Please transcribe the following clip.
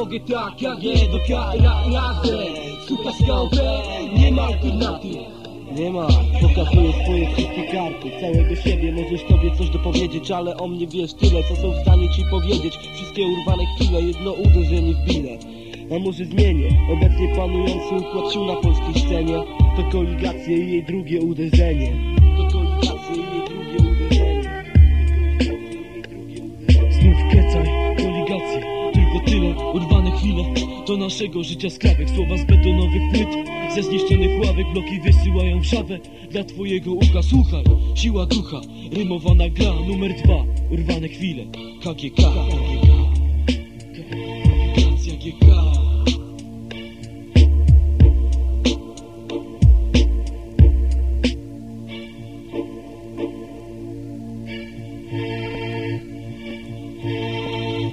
mogę tak, jak nie do kara razem Słuchasz KOP, nie ma alternatyw. Nie ma, pokazuję swoje wszystkie karty. Całego siebie możesz tobie coś dopowiedzieć Ale o mnie wiesz tyle, co są w stanie ci powiedzieć. Wszystkie urwane chwile, jedno uderzenie w bile A może zmienię? Obecnie panujący układ sił na polskiej scenie. To koligacje i jej drugie uderzenie do naszego życia skrawek Słowa z betonowych płyt Ze zniszczonych ławek bloki wysyłają w Dla twojego ucha słuchaj Siła ducha, rymowana gra Numer dwa, urwane chwile KGK KGK KGK